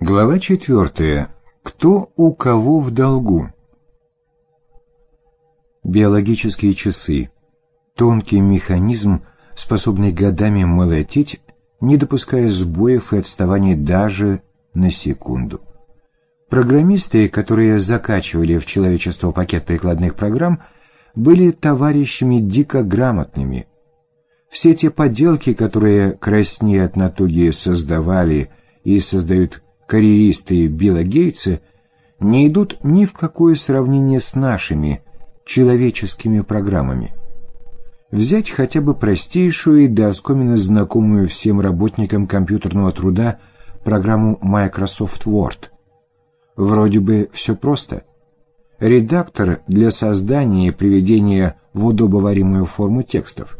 Глава четвертая. Кто у кого в долгу? Биологические часы. Тонкий механизм, способный годами молотить, не допуская сбоев и отставаний даже на секунду. Программисты, которые закачивали в человечество пакет прикладных программ, были товарищами дико грамотными. Все те поделки, которые краснее от натуги создавали и создают карьеристы Билла Гейтса, не идут ни в какое сравнение с нашими человеческими программами. Взять хотя бы простейшую и до оскомины знакомую всем работникам компьютерного труда программу Microsoft Word. Вроде бы все просто. Редактор для создания и приведения в удобоваримую форму текстов.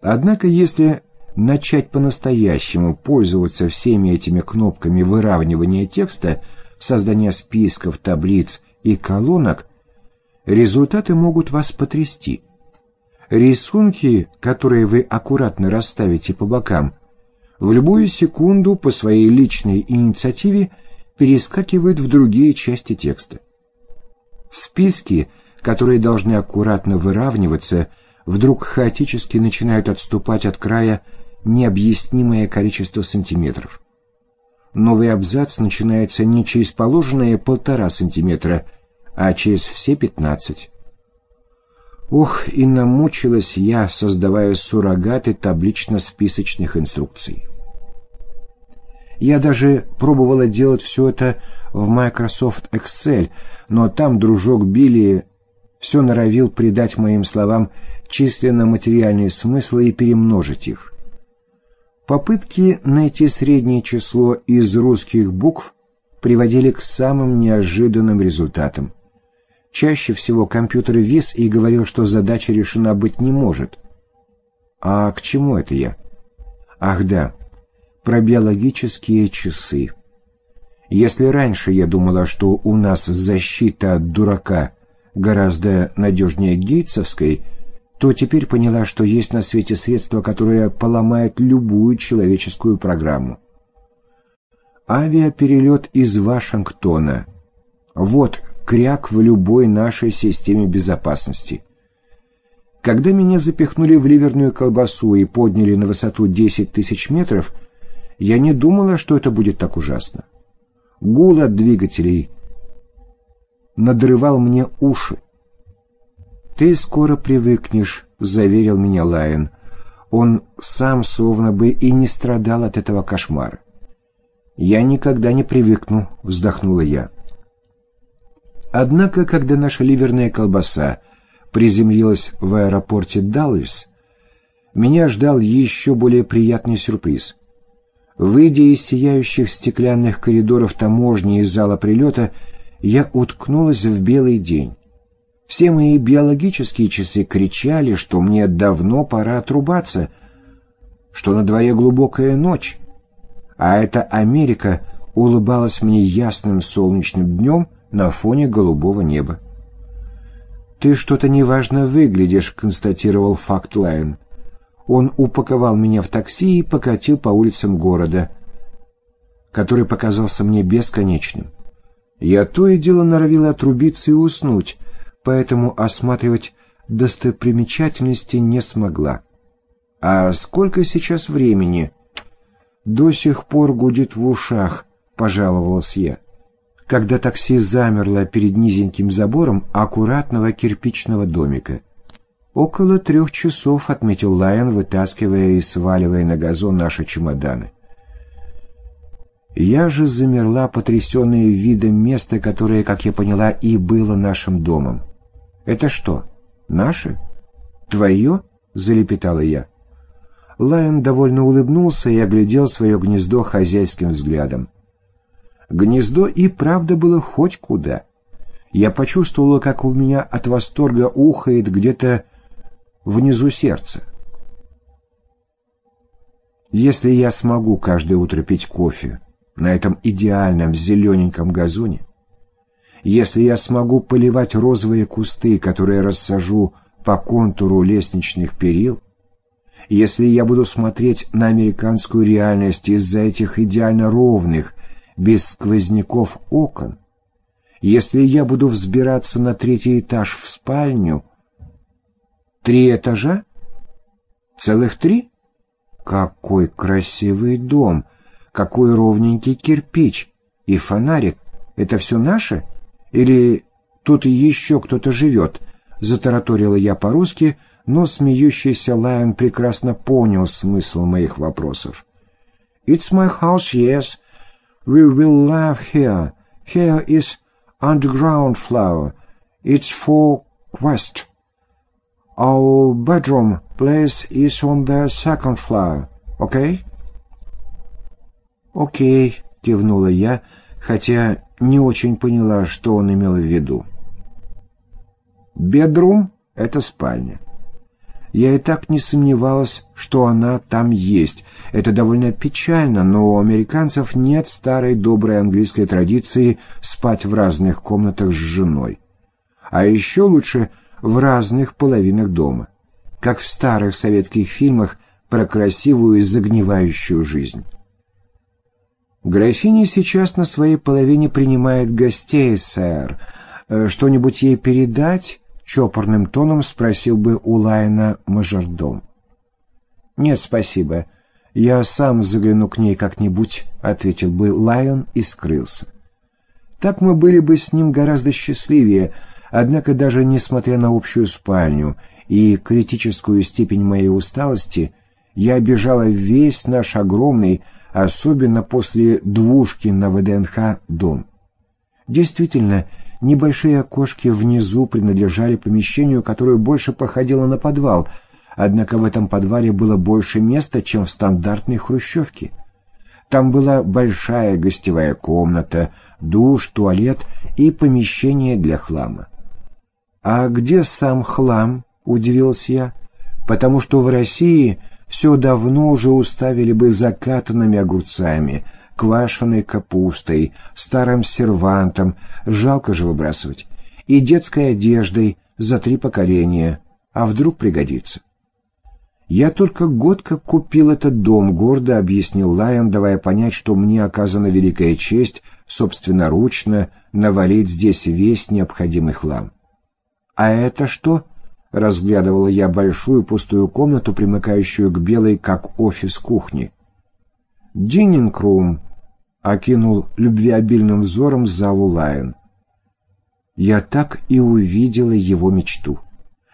Однако если начать по-настоящему пользоваться всеми этими кнопками выравнивания текста, создания списков, таблиц и колонок, результаты могут вас потрясти. Рисунки, которые вы аккуратно расставите по бокам, в любую секунду по своей личной инициативе перескакивают в другие части текста. Списки, которые должны аккуратно выравниваться, вдруг хаотически начинают отступать от края необъяснимое количество сантиметров. Новый абзац начинается не через положенные полтора сантиметра, а через все пятнадцать. Ох, и намучилась я, создавая суррогаты таблично-списочных инструкций. Я даже пробовала делать все это в Microsoft Excel, но там дружок Билли все норовил придать моим словам численно-материальный смысл и перемножить их. Попытки найти среднее число из русских букв приводили к самым неожиданным результатам. Чаще всего компьютер вис и говорил, что задача решена быть не может. А к чему это я? Ах да, про биологические часы. Если раньше я думала, что у нас защита от дурака гораздо надежнее гейтсовской, то теперь поняла, что есть на свете средство, которое поломает любую человеческую программу. Авиаперелет из Вашингтона. Вот кряк в любой нашей системе безопасности. Когда меня запихнули в ливерную колбасу и подняли на высоту 10 тысяч метров, я не думала, что это будет так ужасно. Гул от двигателей надрывал мне уши. «Ты скоро привыкнешь», — заверил меня Лайон. Он сам словно бы и не страдал от этого кошмара. «Я никогда не привыкну», — вздохнула я. Однако, когда наша ливерная колбаса приземлилась в аэропорте Даллас, меня ждал еще более приятный сюрприз. Выйдя из сияющих стеклянных коридоров таможни и зала прилета, я уткнулась в белый день. Все мои биологические часы кричали, что мне давно пора отрубаться, что на дворе глубокая ночь, а эта Америка улыбалась мне ясным солнечным днем — на фоне голубого неба. «Ты что-то неважно выглядишь», — констатировал факт Лайн. Он упаковал меня в такси и покатил по улицам города, который показался мне бесконечным. Я то и дело норовила отрубиться и уснуть, поэтому осматривать достопримечательности не смогла. «А сколько сейчас времени?» «До сих пор гудит в ушах», — пожаловалась я когда такси замерло перед низеньким забором аккуратного кирпичного домика. «Около трех часов», — отметил Лайон, вытаскивая и сваливая на газон наши чемоданы. Я же замерла, потрясенная видом места, которое, как я поняла, и было нашим домом. «Это что, наше? Твое?» — залепетала я. Лайон довольно улыбнулся и оглядел свое гнездо хозяйским взглядом. Гнездо и правда было хоть куда. Я почувствовала, как у меня от восторга ухает где-то внизу сердца. Если я смогу каждое утро пить кофе на этом идеальном зелененьком газоне, если я смогу поливать розовые кусты, которые рассажу по контуру лестничных перил, если я буду смотреть на американскую реальность из-за этих идеально ровных, без сквозняков окон. Если я буду взбираться на третий этаж в спальню... Три этажа? Целых три? Какой красивый дом! Какой ровненький кирпич! И фонарик! Это все наше? Или тут еще кто-то живет? Затараторила я по-русски, но смеющийся Лайон прекрасно понял смысл моих вопросов. «It's my house, yes. We will live here. Here is underground floor. It's for quest. Our bedroom place is on the second floor. Okay?» «Окей», — кивнула я, хотя не очень поняла, что он имел в виду. «Бедрум — это спальня. Я и так не сомневалась, что она там есть. Это довольно печально, но у американцев нет старой доброй английской традиции спать в разных комнатах с женой. А еще лучше в разных половинах дома, как в старых советских фильмах про красивую и загнивающую жизнь. Графиня сейчас на своей половине принимает гостей, сэр. Э, что-нибудь ей передать? чопорным тоном спросил бы у Лайна мажордом. «Нет, спасибо. Я сам загляну к ней как-нибудь», — ответил бы Лайон и скрылся. Так мы были бы с ним гораздо счастливее, однако даже несмотря на общую спальню и критическую степень моей усталости, я обижала весь наш огромный, особенно после двушки на ВДНХ, дом. Действительно, Небольшие окошки внизу принадлежали помещению, которое больше походило на подвал, однако в этом подвале было больше места, чем в стандартной хрущевке. Там была большая гостевая комната, душ, туалет и помещение для хлама. «А где сам хлам?» — удивился я. «Потому что в России все давно уже уставили бы закатанными огурцами, квашеной капустой, старым сервантом, жалко же выбрасывать, и детской одеждой за три поколения, а вдруг пригодится. «Я только год как купил этот дом», — гордо объяснил Лайон, давая понять, что мне оказана великая честь собственноручно навалить здесь весь необходимый хлам. «А это что?» — разглядывала я большую пустую комнату, примыкающую к белой, как офис кухни. «Диннингрум», — окинул любвеобильным взором залу Лайон. Я так и увидела его мечту.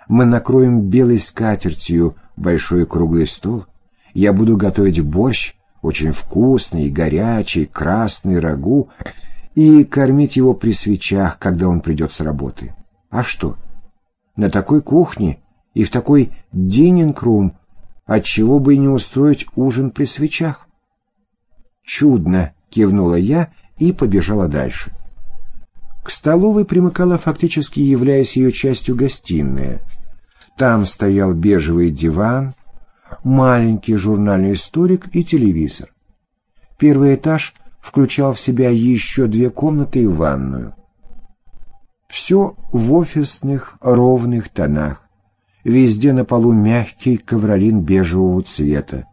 Мы накроем белой скатертью большой круглый стол. Я буду готовить борщ, очень вкусный, горячий, красный рагу, и кормить его при свечах, когда он придет с работы. А что? На такой кухне и в такой дининг-рум отчего бы и не устроить ужин при свечах? «Чудно!» — кивнула я и побежала дальше. К столовой примыкала фактически являясь ее частью гостиная. Там стоял бежевый диван, маленький журнальный столик и телевизор. Первый этаж включал в себя еще две комнаты и ванную. Все в офисных ровных тонах. Везде на полу мягкий ковролин бежевого цвета.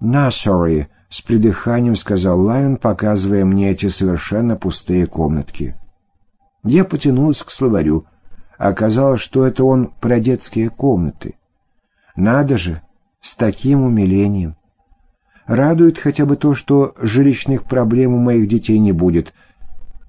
«Насори», — с придыханием сказал Лайон, показывая мне эти совершенно пустые комнатки. Я потянулся к словарю. Оказалось, что это он про детские комнаты. Надо же, с таким умилением. Радует хотя бы то, что жилищных проблем у моих детей не будет.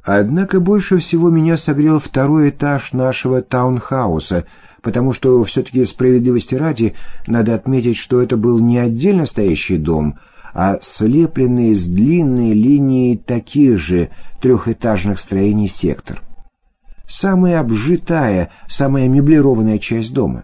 Однако больше всего меня согрел второй этаж нашего таунхауса — потому что все-таки справедливости ради надо отметить, что это был не отдельно стоящий дом, а слепленный из длинной линии таких же трехэтажных строений сектор. Самая обжитая, самая меблированная часть дома.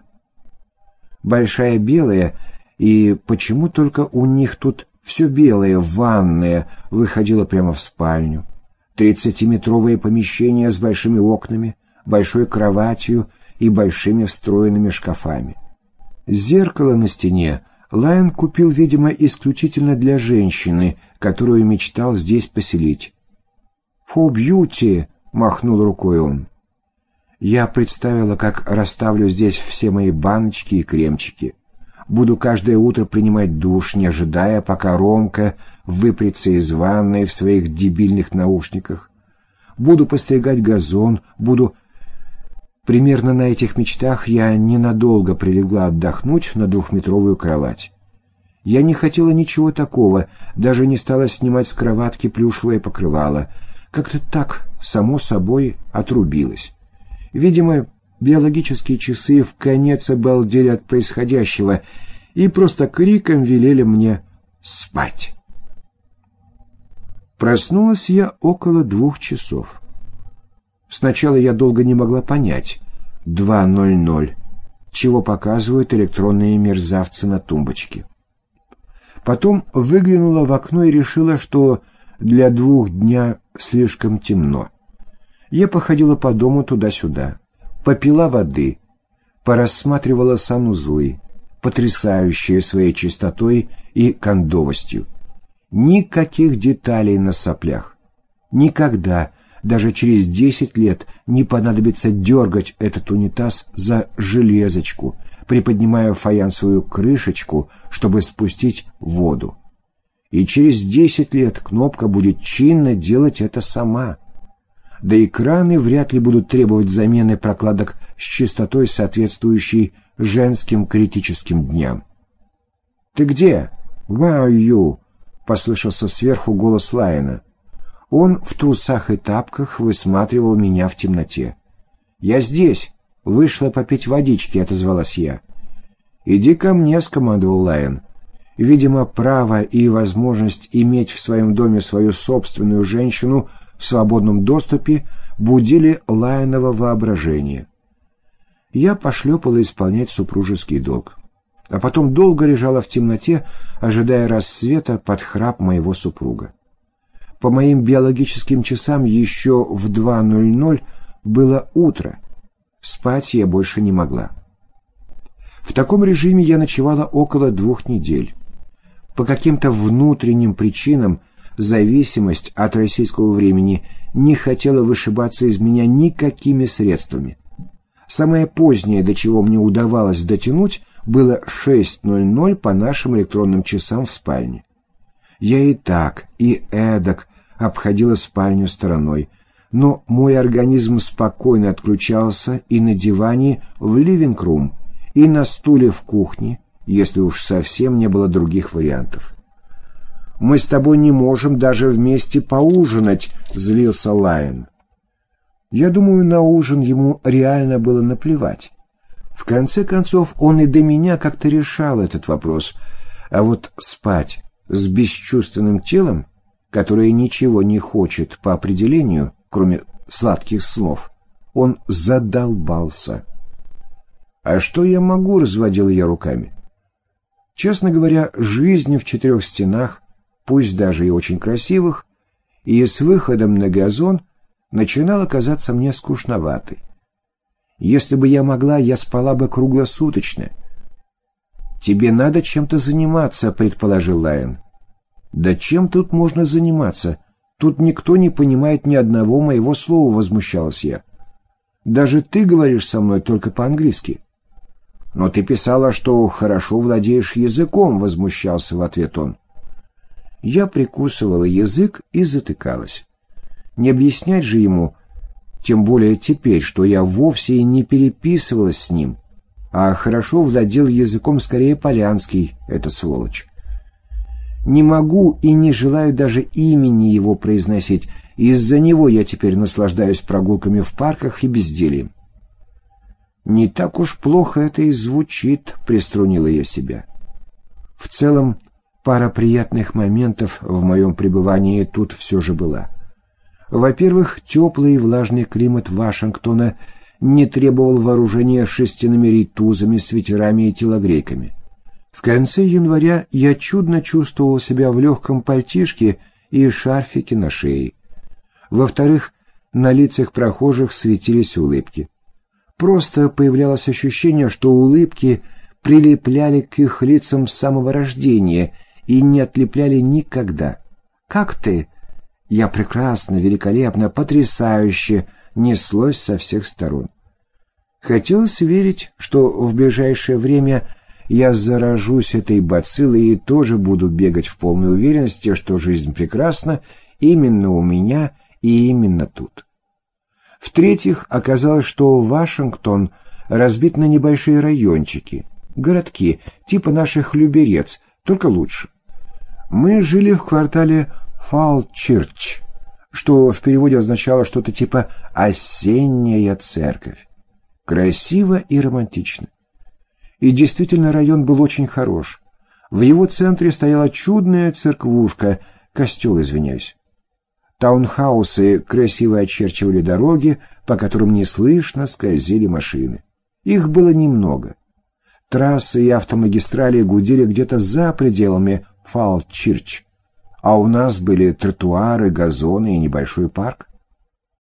Большая белая, и почему только у них тут все белое, ванная, выходила прямо в спальню. Тридцатиметровое помещение с большими окнами, большой кроватью и большими встроенными шкафами. Зеркало на стене Лайон купил, видимо, исключительно для женщины, которую мечтал здесь поселить. «Фу, бьюти!» — махнул рукой он. Я представила, как расставлю здесь все мои баночки и кремчики. Буду каждое утро принимать душ, не ожидая, пока Ромка выпрется из ванной в своих дебильных наушниках. Буду постригать газон, буду... Примерно на этих мечтах я ненадолго прилегла отдохнуть на двухметровую кровать. Я не хотела ничего такого, даже не стала снимать с кроватки плюшевое покрывало. Как-то так, само собой, отрубилась. Видимо, биологические часы в конец обалдели от происходящего и просто криком велели мне спать. Проснулась я около двух часов. Сначала я долго не могла понять. 2.00. Чего показывают электронные мерзавцы на тумбочке. Потом выглянула в окно и решила, что для двух дня слишком темно. Я походила по дому туда-сюда, попила воды, порассматривала санузлы, потрясающие своей чистотой и кондовостью. Никаких деталей на соплях. Никогда, даже через десять лет, не понадобится дергать этот унитаз за железочку, приподнимая фаянсовую крышечку, чтобы спустить воду. И через десять лет кнопка будет чинно делать это сама. Да и краны вряд ли будут требовать замены прокладок с частотой, соответствующей женским критическим дням. «Ты где? Where are you?» — послышался сверху голос Лайена. Он в трусах и тапках высматривал меня в темноте. «Я здесь!» — вышла попить водички, — отозвалась я. «Иди ко мне», — скомандовал Лайен. Видимо, право и возможность иметь в своем доме свою собственную женщину в свободном доступе будили Лайеново воображение. Я пошлепала исполнять супружеский долг а потом долго лежала в темноте, ожидая рассвета под храп моего супруга. По моим биологическим часам еще в 2.00 было утро. Спать я больше не могла. В таком режиме я ночевала около двух недель. По каким-то внутренним причинам зависимость от российского времени не хотела вышибаться из меня никакими средствами. Самое позднее, до чего мне удавалось дотянуть, было 6.00 по нашим электронным часам в спальне. Я и так, и эдак обходила спальню стороной, но мой организм спокойно отключался и на диване в ливинг-рум, и на стуле в кухне, если уж совсем не было других вариантов. «Мы с тобой не можем даже вместе поужинать», — злился Лайон. Я думаю, на ужин ему реально было наплевать. В конце концов, он и до меня как-то решал этот вопрос. А вот спать с бесчувственным телом, которое ничего не хочет по определению, кроме сладких слов, он задолбался. «А что я могу?» — разводил я руками. Честно говоря, жизнь в четырех стенах, пусть даже и очень красивых, и с выходом на газон начинала казаться мне скучноватой. Если бы я могла, я спала бы круглосуточно. «Тебе надо чем-то заниматься», — предположил Лайон. «Да чем тут можно заниматься? Тут никто не понимает ни одного моего слова», — возмущалась я. «Даже ты говоришь со мной только по-английски». «Но ты писала, что хорошо владеешь языком», — возмущался в ответ он. Я прикусывала язык и затыкалась. Не объяснять же ему, тем более теперь, что я вовсе и не переписывалась с ним, а хорошо владел языком скорее полянский, эта сволочь. Не могу и не желаю даже имени его произносить, из-за него я теперь наслаждаюсь прогулками в парках и бездельем. «Не так уж плохо это и звучит», — приструнила я себя. В целом, пара приятных моментов в моем пребывании тут все же была. Во-первых, теплый и влажный климат Вашингтона не требовал вооружения шестяными рейтузами, свитерами и телогрейками. В конце января я чудно чувствовал себя в легком пальтишке и шарфике на шее. Во-вторых, на лицах прохожих светились улыбки. Просто появлялось ощущение, что улыбки прилепляли к их лицам с самого рождения и не отлепляли никогда. «Как ты?» Я прекрасно, великолепно, потрясающе неслось со всех сторон. Хотелось верить, что в ближайшее время я заражусь этой бациллой и тоже буду бегать в полной уверенности, что жизнь прекрасна именно у меня и именно тут. В-третьих, оказалось, что Вашингтон разбит на небольшие райончики, городки, типа наших Люберец, только лучше. Мы жили в квартале Фалчирч, что в переводе означало что-то типа «осенняя церковь». Красиво и романтично. И действительно район был очень хорош. В его центре стояла чудная церквушка, костел, извиняюсь. Таунхаусы красиво очерчивали дороги, по которым неслышно скользили машины. Их было немного. Трассы и автомагистрали гудели где-то за пределами Фалчирч, а у нас были тротуары, газоны и небольшой парк.